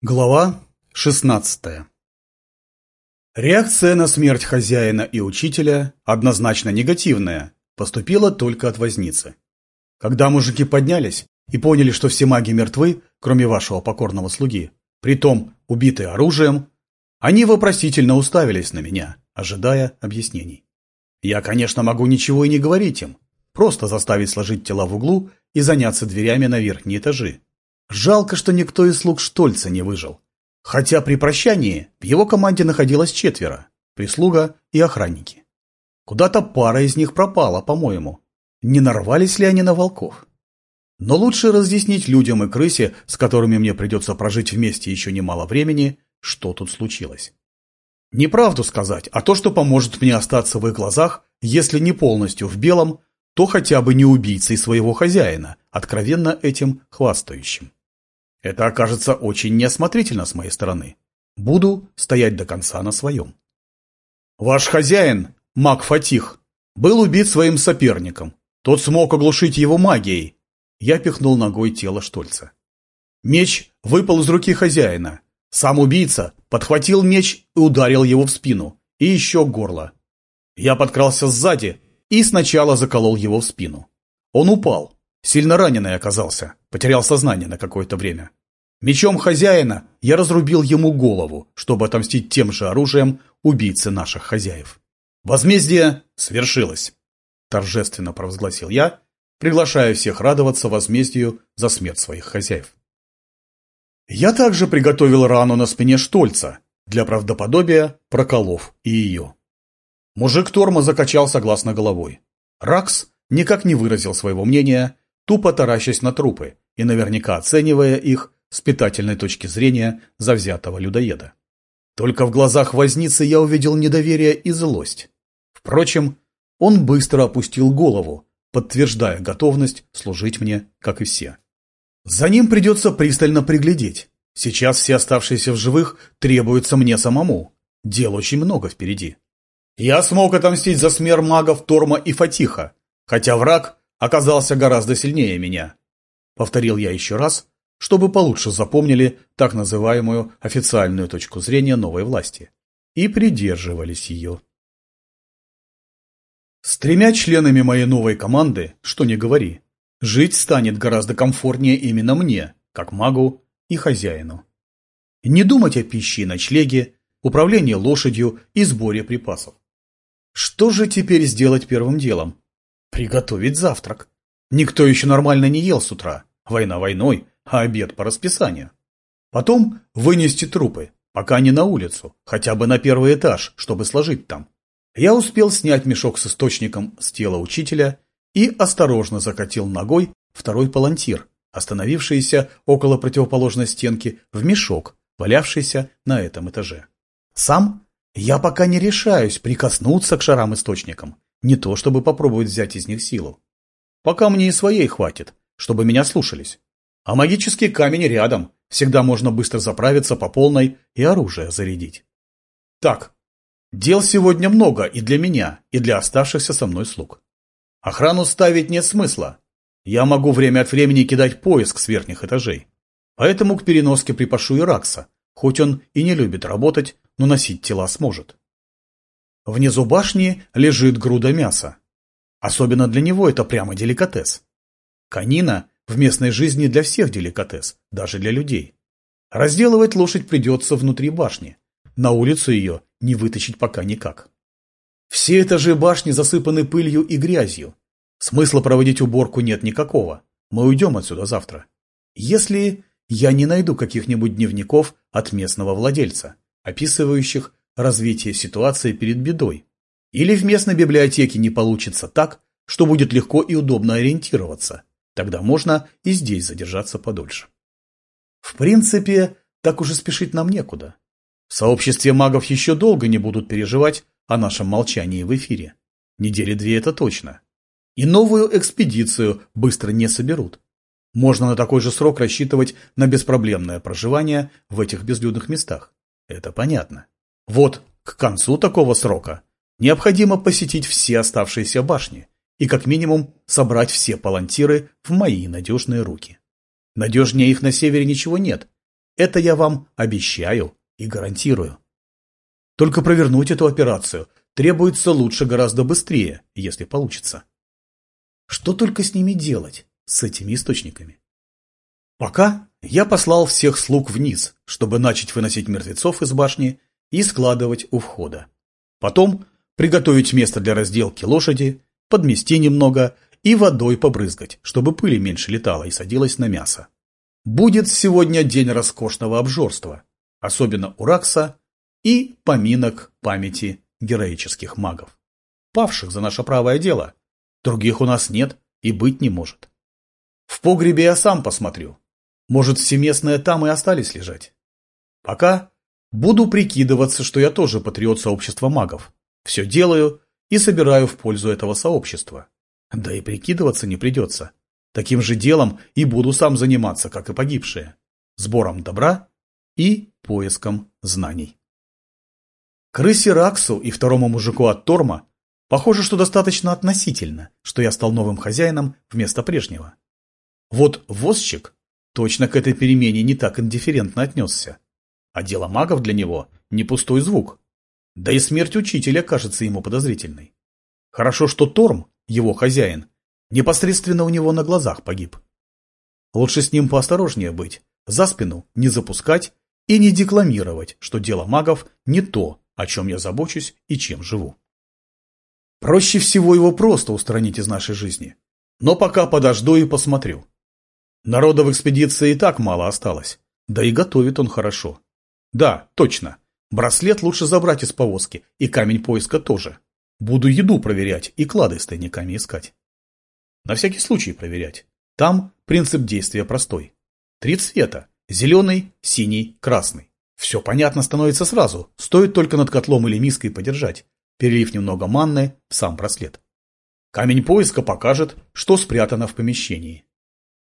Глава 16 Реакция на смерть хозяина и учителя, однозначно негативная, поступила только от возницы. Когда мужики поднялись и поняли, что все маги мертвы, кроме вашего покорного слуги, притом убитые оружием, они вопросительно уставились на меня, ожидая объяснений. Я, конечно, могу ничего и не говорить им, просто заставить сложить тела в углу и заняться дверями на верхние этажи, Жалко, что никто из слуг Штольца не выжил. Хотя при прощании в его команде находилось четверо – прислуга и охранники. Куда-то пара из них пропала, по-моему. Не нарвались ли они на волков? Но лучше разъяснить людям и крысе, с которыми мне придется прожить вместе еще немало времени, что тут случилось. Неправду сказать, а то, что поможет мне остаться в их глазах, если не полностью в белом, то хотя бы не убийцей своего хозяина, откровенно этим хвастающим. Это окажется очень неосмотрительно с моей стороны. Буду стоять до конца на своем. Ваш хозяин, маг Фатих, был убит своим соперником. Тот смог оглушить его магией. Я пихнул ногой тело Штольца. Меч выпал из руки хозяина. Сам убийца подхватил меч и ударил его в спину и еще горло. Я подкрался сзади и сначала заколол его в спину. Он упал, Сильно раненый оказался, потерял сознание на какое-то время. Мечом хозяина я разрубил ему голову, чтобы отомстить тем же оружием убийце наших хозяев. Возмездие свершилось, торжественно провозгласил я, приглашая всех радоваться возмездию за смерть своих хозяев. Я также приготовил рану на спине Штольца, для правдоподобия проколов и ее. Мужик Торма закачал согласно головой. Ракс никак не выразил своего мнения тупо таращась на трупы и наверняка оценивая их с питательной точки зрения завзятого людоеда. Только в глазах возницы я увидел недоверие и злость. Впрочем, он быстро опустил голову, подтверждая готовность служить мне, как и все. За ним придется пристально приглядеть. Сейчас все оставшиеся в живых требуются мне самому. Дел очень много впереди. Я смог отомстить за смерть магов Торма и Фатиха, хотя враг оказался гораздо сильнее меня. Повторил я еще раз, чтобы получше запомнили так называемую официальную точку зрения новой власти и придерживались ее. С тремя членами моей новой команды, что не говори, жить станет гораздо комфортнее именно мне, как магу и хозяину. Не думать о пище и ночлеге, управлении лошадью и сборе припасов. Что же теперь сделать первым делом? Приготовить завтрак. Никто еще нормально не ел с утра. Война войной, а обед по расписанию. Потом вынести трупы, пока не на улицу, хотя бы на первый этаж, чтобы сложить там. Я успел снять мешок с источником с тела учителя и осторожно закатил ногой второй палантир, остановившийся около противоположной стенки, в мешок, валявшийся на этом этаже. Сам я пока не решаюсь прикоснуться к шарам-источникам, не то, чтобы попробовать взять из них силу. Пока мне и своей хватит, чтобы меня слушались. А магический камень рядом, всегда можно быстро заправиться по полной и оружие зарядить. Так, дел сегодня много и для меня, и для оставшихся со мной слуг. Охрану ставить нет смысла. Я могу время от времени кидать поиск с верхних этажей. Поэтому к переноске припашу и Ракса, хоть он и не любит работать, но носить тела сможет. Внизу башни лежит груда мяса. Особенно для него это прямо деликатес. Конина в местной жизни для всех деликатес, даже для людей. Разделывать лошадь придется внутри башни. На улицу ее не вытащить пока никак. Все этажи башни засыпаны пылью и грязью. Смысла проводить уборку нет никакого. Мы уйдем отсюда завтра. Если я не найду каких-нибудь дневников от местного владельца, описывающих развитие ситуации перед бедой. Или в местной библиотеке не получится так, что будет легко и удобно ориентироваться. Тогда можно и здесь задержаться подольше. В принципе, так уже спешить нам некуда. В сообществе магов еще долго не будут переживать о нашем молчании в эфире. Недели две это точно. И новую экспедицию быстро не соберут. Можно на такой же срок рассчитывать на беспроблемное проживание в этих безлюдных местах. Это понятно. Вот к концу такого срока необходимо посетить все оставшиеся башни и как минимум собрать все палантиры в мои надежные руки. Надежнее их на севере ничего нет. Это я вам обещаю и гарантирую. Только провернуть эту операцию требуется лучше гораздо быстрее, если получится. Что только с ними делать, с этими источниками? Пока я послал всех слуг вниз, чтобы начать выносить мертвецов из башни и складывать у входа. Потом приготовить место для разделки лошади, подмести немного и водой побрызгать, чтобы пыли меньше летала и садилась на мясо. Будет сегодня день роскошного обжорства, особенно у Ракса и поминок памяти героических магов, павших за наше правое дело. Других у нас нет и быть не может. В погребе я сам посмотрю. Может, всеместные там и остались лежать. Пока буду прикидываться, что я тоже патриот сообщества магов. Все делаю и собираю в пользу этого сообщества. Да и прикидываться не придется. Таким же делом и буду сам заниматься, как и погибшие. Сбором добра и поиском знаний. Крысе Раксу и второму мужику от Торма похоже, что достаточно относительно, что я стал новым хозяином вместо прежнего. Вот возчик точно к этой перемене не так индифферентно отнесся. А дело магов для него не пустой звук. Да и смерть учителя кажется ему подозрительной. Хорошо, что Торм, его хозяин, непосредственно у него на глазах погиб. Лучше с ним поосторожнее быть, за спину не запускать и не декламировать, что дело магов не то, о чем я забочусь и чем живу. Проще всего его просто устранить из нашей жизни. Но пока подожду и посмотрю. Народа в экспедиции и так мало осталось. Да и готовит он хорошо. Да, точно. Браслет лучше забрать из повозки, и камень поиска тоже. Буду еду проверять и клады с тайниками искать. На всякий случай проверять. Там принцип действия простой. Три цвета. Зеленый, синий, красный. Все понятно становится сразу. Стоит только над котлом или миской подержать, перелив немного манны в сам браслет. Камень поиска покажет, что спрятано в помещении.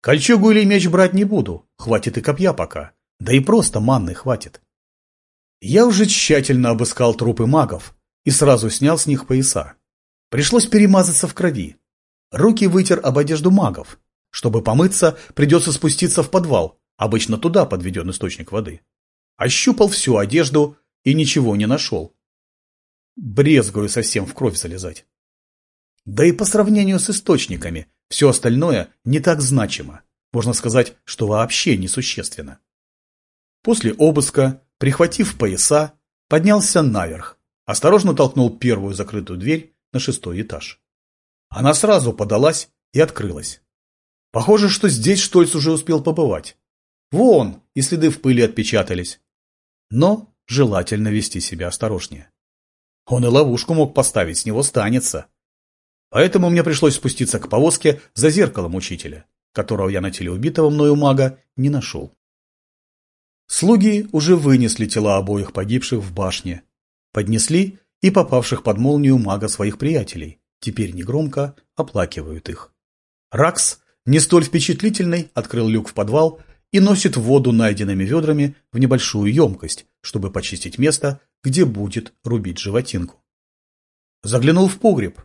Кольчугу или меч брать не буду, хватит и копья пока. Да и просто манны хватит. Я уже тщательно обыскал трупы магов и сразу снял с них пояса. Пришлось перемазаться в крови. Руки вытер об одежду магов. Чтобы помыться, придется спуститься в подвал, обычно туда подведен источник воды. Ощупал всю одежду и ничего не нашел. Брезгую совсем в кровь залезать. Да и по сравнению с источниками, все остальное не так значимо. Можно сказать, что вообще несущественно. После обыска, прихватив пояса, поднялся наверх, осторожно толкнул первую закрытую дверь на шестой этаж. Она сразу подалась и открылась. Похоже, что здесь Штольц уже успел побывать. Вон, и следы в пыли отпечатались. Но желательно вести себя осторожнее. Он и ловушку мог поставить, с него станется. Поэтому мне пришлось спуститься к повозке за зеркалом учителя, которого я на теле убитого мною мага не нашел. Слуги уже вынесли тела обоих погибших в башне, поднесли и попавших под молнию мага своих приятелей, теперь негромко оплакивают их. Ракс, не столь впечатлительный, открыл люк в подвал и носит воду найденными ведрами в небольшую емкость, чтобы почистить место, где будет рубить животинку. Заглянул в погреб.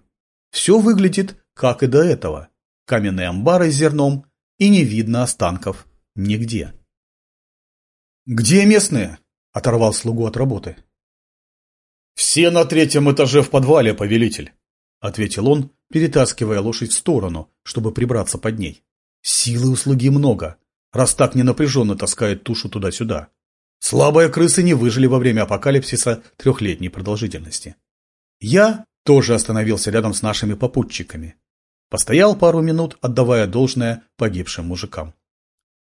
Все выглядит, как и до этого. Каменные амбары с зерном, и не видно останков нигде. «Где местные?» – оторвал слугу от работы. «Все на третьем этаже в подвале, повелитель», – ответил он, перетаскивая лошадь в сторону, чтобы прибраться под ней. «Силы у слуги много, раз так ненапряженно таскает тушу туда-сюда. Слабые крысы не выжили во время апокалипсиса трехлетней продолжительности. Я тоже остановился рядом с нашими попутчиками. Постоял пару минут, отдавая должное погибшим мужикам.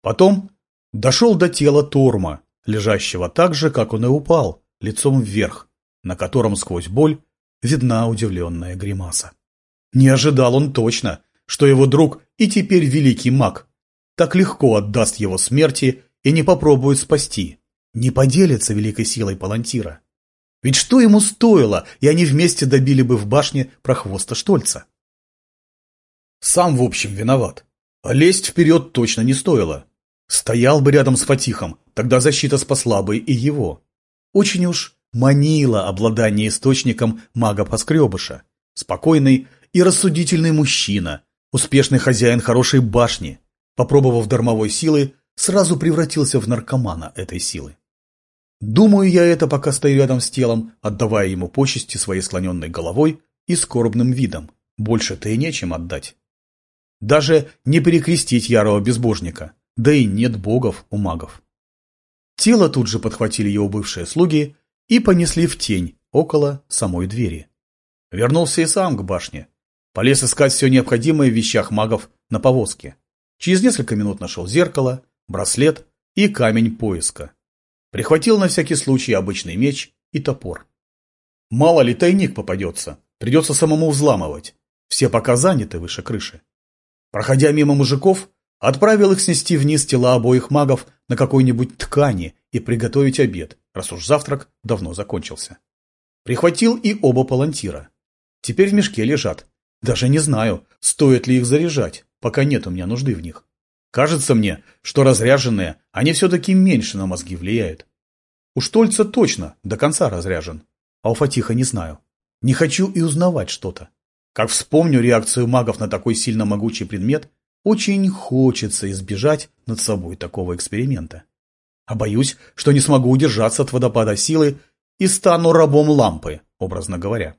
Потом дошел до тела Торма, лежащего так же, как он и упал, лицом вверх, на котором сквозь боль видна удивленная гримаса. Не ожидал он точно, что его друг и теперь великий маг так легко отдаст его смерти и не попробует спасти, не поделится великой силой Палантира. Ведь что ему стоило, и они вместе добили бы в башне прохвоста Штольца? Сам, в общем, виноват. А лезть вперед точно не стоило. Стоял бы рядом с Фатихом, тогда защита спасла бы и его. Очень уж манило обладание источником мага-поскребыша. Спокойный и рассудительный мужчина, успешный хозяин хорошей башни. Попробовав дармовой силы, сразу превратился в наркомана этой силы. Думаю я это, пока стою рядом с телом, отдавая ему почести своей склоненной головой и скорбным видом. Больше-то и нечем отдать. Даже не перекрестить ярого безбожника, да и нет богов у магов. Тело тут же подхватили его бывшие слуги и понесли в тень около самой двери. Вернулся и сам к башне. Полез искать все необходимое в вещах магов на повозке. Через несколько минут нашел зеркало, браслет и камень поиска. Прихватил на всякий случай обычный меч и топор. Мало ли тайник попадется, придется самому взламывать. Все пока заняты выше крыши. Проходя мимо мужиков, отправил их снести вниз тела обоих магов на какой-нибудь ткани и приготовить обед, раз уж завтрак давно закончился. Прихватил и оба палантира. Теперь в мешке лежат. Даже не знаю, стоит ли их заряжать, пока нет у меня нужды в них. Кажется мне, что разряженные, они все-таки меньше на мозги влияют. У Штольца точно до конца разряжен, а у Фатиха не знаю. Не хочу и узнавать что-то. Как вспомню реакцию магов на такой сильно могучий предмет, очень хочется избежать над собой такого эксперимента. А боюсь, что не смогу удержаться от водопада силы и стану рабом лампы, образно говоря.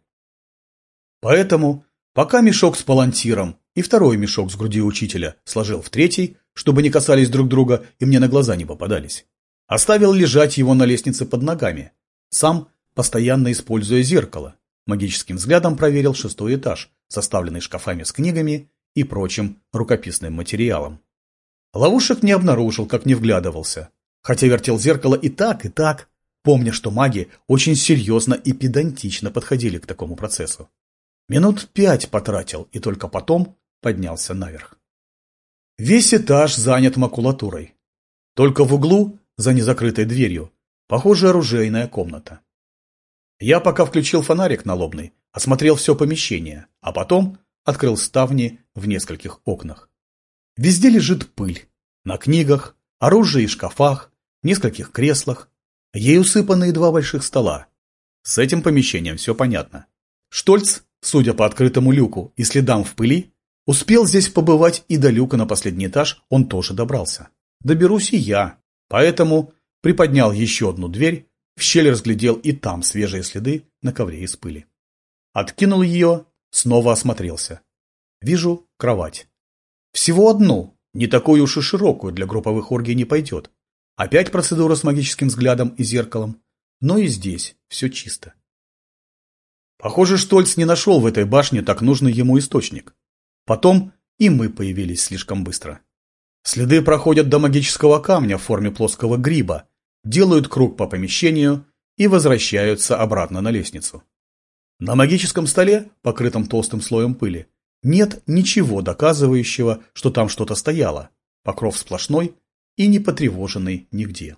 Поэтому, пока мешок с палантиром и второй мешок с груди учителя сложил в третий, чтобы не касались друг друга и мне на глаза не попадались. Оставил лежать его на лестнице под ногами. Сам, постоянно используя зеркало, магическим взглядом проверил шестой этаж, составленный шкафами с книгами и прочим рукописным материалом. Ловушек не обнаружил, как не вглядывался, хотя вертел зеркало и так, и так, помня, что маги очень серьезно и педантично подходили к такому процессу. Минут пять потратил и только потом поднялся наверх. Весь этаж занят макулатурой. Только в углу, за незакрытой дверью, похоже, оружейная комната. Я пока включил фонарик налобный, осмотрел все помещение, а потом открыл ставни в нескольких окнах. Везде лежит пыль. На книгах, оружии и шкафах, нескольких креслах. Ей усыпаны два больших стола. С этим помещением все понятно. Штольц, судя по открытому люку и следам в пыли, Успел здесь побывать и до люка на последний этаж он тоже добрался. Доберусь и я. Поэтому приподнял еще одну дверь, в щель разглядел и там свежие следы на ковре из пыли. Откинул ее, снова осмотрелся. Вижу кровать. Всего одну, не такую уж и широкую, для групповых оргий не пойдет. Опять процедура с магическим взглядом и зеркалом. Но и здесь все чисто. Похоже, Штольц не нашел в этой башне так нужный ему источник. Потом и мы появились слишком быстро. Следы проходят до магического камня в форме плоского гриба, делают круг по помещению и возвращаются обратно на лестницу. На магическом столе, покрытом толстым слоем пыли, нет ничего доказывающего, что там что-то стояло. Покров сплошной и не потревоженный нигде.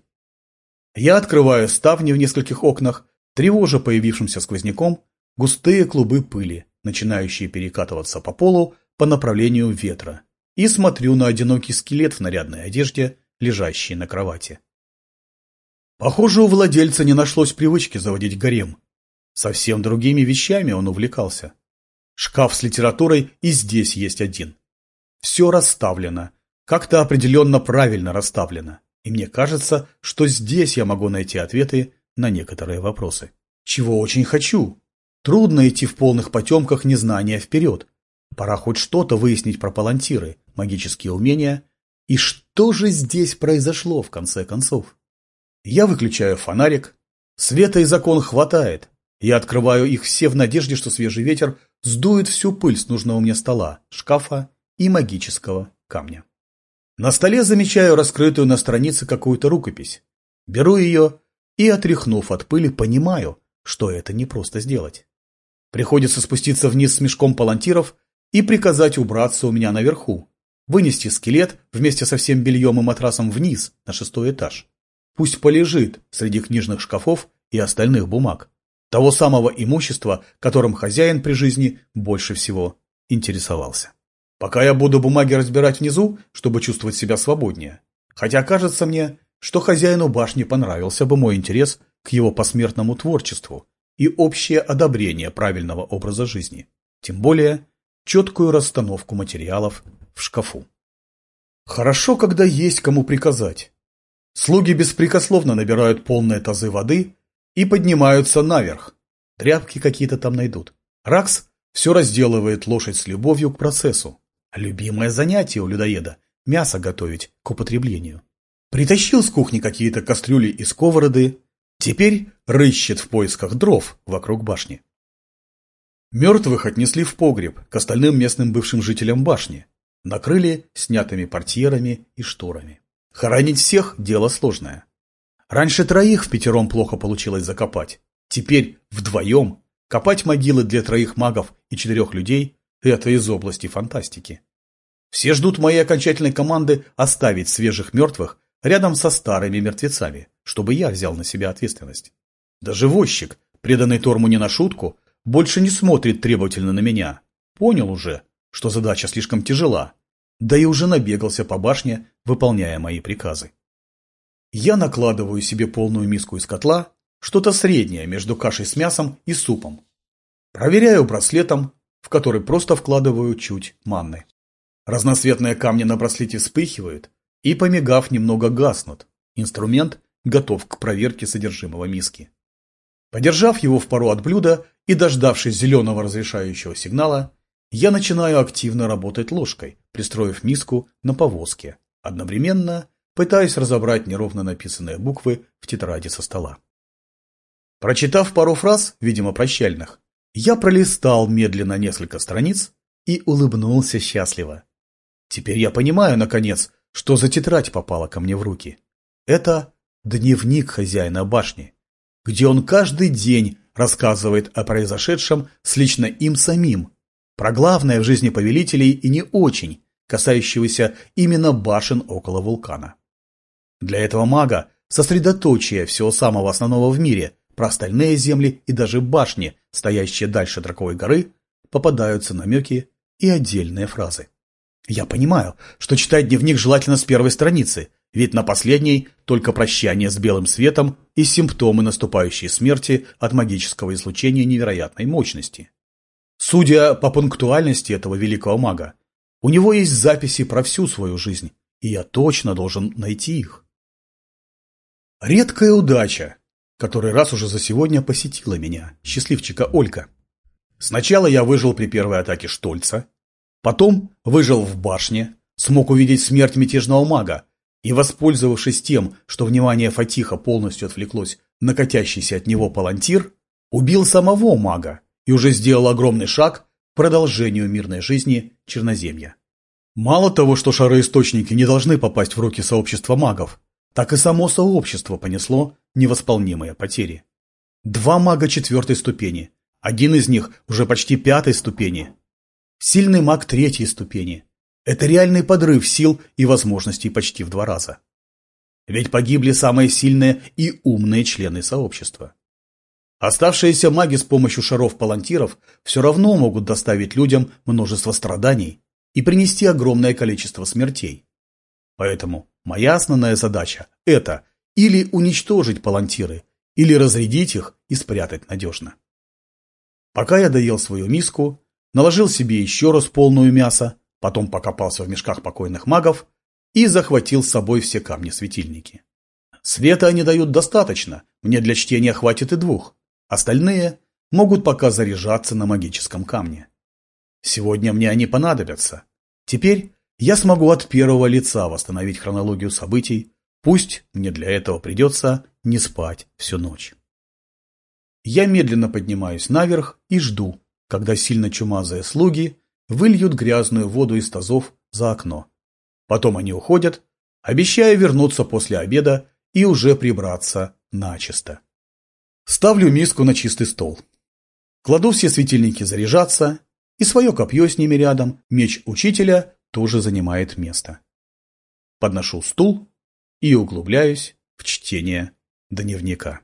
Я открываю ставни в нескольких окнах, тревожа появившимся сквозняком густые клубы пыли, начинающие перекатываться по полу по направлению ветра и смотрю на одинокий скелет в нарядной одежде, лежащий на кровати. Похоже, у владельца не нашлось привычки заводить гарем. Совсем другими вещами он увлекался. Шкаф с литературой и здесь есть один. Все расставлено, как-то определенно правильно расставлено. И мне кажется, что здесь я могу найти ответы на некоторые вопросы. Чего очень хочу. Трудно идти в полных потемках незнания вперед. Пора хоть что-то выяснить про палантиры, магические умения и что же здесь произошло в конце концов. Я выключаю фонарик. Света и закон хватает. Я открываю их все в надежде, что свежий ветер сдует всю пыль с нужного мне стола, шкафа и магического камня. На столе замечаю раскрытую на странице какую-то рукопись. Беру ее и, отряхнув от пыли, понимаю, что это не просто сделать. Приходится спуститься вниз с мешком палантиров и приказать убраться у меня наверху, вынести скелет вместе со всем бельем и матрасом вниз, на шестой этаж. Пусть полежит среди книжных шкафов и остальных бумаг. Того самого имущества, которым хозяин при жизни больше всего интересовался. Пока я буду бумаги разбирать внизу, чтобы чувствовать себя свободнее. Хотя кажется мне, что хозяину башни понравился бы мой интерес к его посмертному творчеству и общее одобрение правильного образа жизни. Тем более, четкую расстановку материалов в шкафу. Хорошо, когда есть кому приказать. Слуги беспрекословно набирают полные тазы воды и поднимаются наверх. Тряпки какие-то там найдут. Ракс все разделывает лошадь с любовью к процессу. Любимое занятие у людоеда – мясо готовить к употреблению. Притащил с кухни какие-то кастрюли и сковороды. Теперь рыщет в поисках дров вокруг башни. Мертвых отнесли в погреб к остальным местным бывшим жителям башни. Накрыли снятыми портьерами и шторами. Хоронить всех – дело сложное. Раньше троих в пятером плохо получилось закопать. Теперь вдвоем копать могилы для троих магов и четырех людей – это из области фантастики. Все ждут моей окончательной команды оставить свежих мертвых рядом со старыми мертвецами, чтобы я взял на себя ответственность. Даже возчик, преданный Торму не на шутку, больше не смотрит требовательно на меня. Понял уже, что задача слишком тяжела, да и уже набегался по башне, выполняя мои приказы. Я накладываю себе полную миску из котла, что-то среднее между кашей с мясом и супом. Проверяю браслетом, в который просто вкладываю чуть манны. Разноцветные камни на браслете вспыхивают и, помигав, немного гаснут. Инструмент готов к проверке содержимого миски. Подержав его в пару от блюда и дождавшись зеленого разрешающего сигнала, я начинаю активно работать ложкой, пристроив миску на повозке, одновременно пытаясь разобрать неровно написанные буквы в тетради со стола. Прочитав пару фраз, видимо прощальных, я пролистал медленно несколько страниц и улыбнулся счастливо. Теперь я понимаю, наконец, что за тетрадь попала ко мне в руки. Это дневник хозяина башни, где он каждый день рассказывает о произошедшем с лично им самим, про главное в жизни повелителей и не очень, касающегося именно башен около вулкана. Для этого мага сосредоточие всего самого основного в мире, про остальные земли и даже башни, стоящие дальше Драковой горы, попадаются намеки и отдельные фразы. Я понимаю, что читать дневник желательно с первой страницы, ведь на последней только прощание с белым светом и симптомы наступающей смерти от магического излучения невероятной мощности. Судя по пунктуальности этого великого мага, у него есть записи про всю свою жизнь, и я точно должен найти их. Редкая удача, который раз уже за сегодня посетила меня, счастливчика Олька. Сначала я выжил при первой атаке Штольца, потом выжил в башне, смог увидеть смерть мятежного мага и, воспользовавшись тем, что внимание Фатиха полностью отвлеклось на катящийся от него палантир, убил самого мага и уже сделал огромный шаг к продолжению мирной жизни Черноземья. Мало того, что шароисточники не должны попасть в руки сообщества магов, так и само сообщество понесло невосполнимые потери. Два мага четвертой ступени, один из них уже почти пятой ступени. Сильный маг третьей ступени. Это реальный подрыв сил и возможностей почти в два раза. Ведь погибли самые сильные и умные члены сообщества. Оставшиеся маги с помощью шаров-палантиров все равно могут доставить людям множество страданий и принести огромное количество смертей. Поэтому Моя основная задача – это или уничтожить палантиры, или разрядить их и спрятать надежно. Пока я доел свою миску, наложил себе еще раз полную мясо, потом покопался в мешках покойных магов и захватил с собой все камни-светильники. Света они дают достаточно, мне для чтения хватит и двух. Остальные могут пока заряжаться на магическом камне. Сегодня мне они понадобятся. Теперь я смогу от первого лица восстановить хронологию событий, пусть мне для этого придется не спать всю ночь. Я медленно поднимаюсь наверх и жду, когда сильно чумазые слуги выльют грязную воду из тазов за окно. Потом они уходят, обещая вернуться после обеда и уже прибраться начисто. Ставлю миску на чистый стол. Кладу все светильники заряжаться и свое копье с ними рядом, меч учителя тоже занимает место. Подношу стул и углубляюсь в чтение дневника.